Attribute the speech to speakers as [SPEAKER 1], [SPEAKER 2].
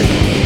[SPEAKER 1] Hey!